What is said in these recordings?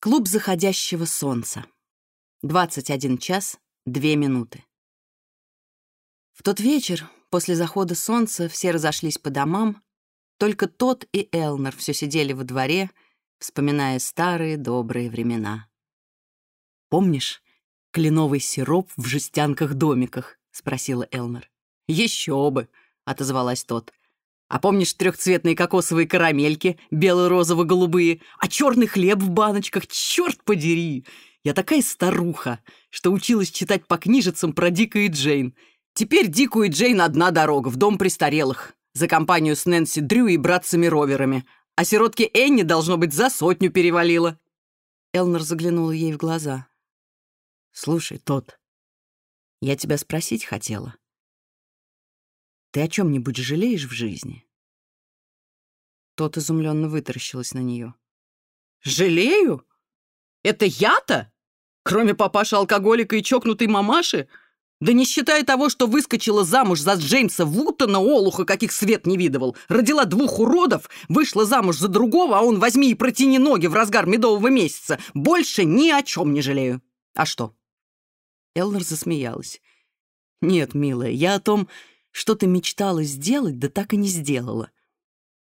Клуб заходящего солнца. 21 час 2 минуты. В тот вечер, после захода солнца, все разошлись по домам. Только тот и Элнер все сидели во дворе, вспоминая старые добрые времена. «Помнишь кленовый сироп в жестянках-домиках?» — спросила Элнер. «Еще бы!» — отозвалась тот. А помнишь трехцветные кокосовые карамельки, бело-розово-голубые, а черный хлеб в баночках? Черт подери! Я такая старуха, что училась читать по книжицам про Дика и Джейн. Теперь Дику и Джейн одна дорога, в дом престарелых, за компанию с Нэнси Дрю и братцами-роверами. А сиротке Энни, должно быть, за сотню перевалила. Элнер заглянула ей в глаза. «Слушай, тот, я тебя спросить хотела. Ты о чем-нибудь жалеешь в жизни?» Тот изумленно вытаращилась на нее. «Жалею? Это я-то? Кроме папаши-алкоголика и чокнутой мамаши? Да не считая того, что выскочила замуж за Джеймса Вутона, олуха, каких свет не видывал, родила двух уродов, вышла замуж за другого, а он возьми и протяни ноги в разгар медового месяца. Больше ни о чем Что-то мечтала сделать, да так и не сделала.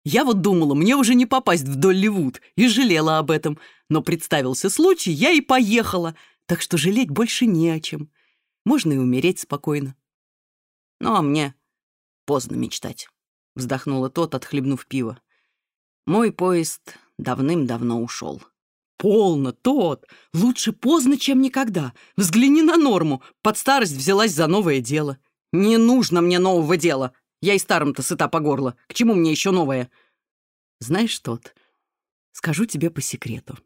Я вот думала, мне уже не попасть в Долливуд, и жалела об этом. Но представился случай, я и поехала, так что жалеть больше не о чем. Можно и умереть спокойно. Ну, а мне поздно мечтать, — вздохнула тот, отхлебнув пиво. Мой поезд давным-давно ушел. Полно, тот! Лучше поздно, чем никогда. Взгляни на норму. Под старость взялась за новое дело. «Не нужно мне нового дела. Я и старым-то сыта по горло. К чему мне еще новое?» «Знаешь, тот, скажу тебе по секрету.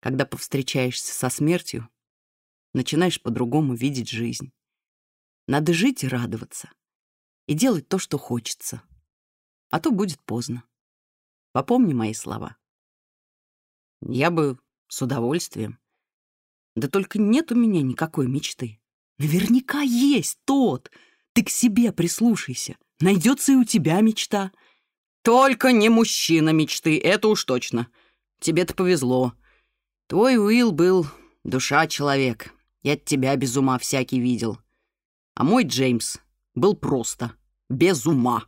Когда повстречаешься со смертью, начинаешь по-другому видеть жизнь. Надо жить и радоваться. И делать то, что хочется. А то будет поздно. Попомни мои слова. Я бы с удовольствием. Да только нет у меня никакой мечты. Наверняка есть тот. Ты к себе прислушайся. Найдется и у тебя мечта. Только не мужчина мечты, это уж точно. Тебе-то повезло. Твой Уилл был душа человек. Я от тебя без ума всякий видел. А мой Джеймс был просто без ума.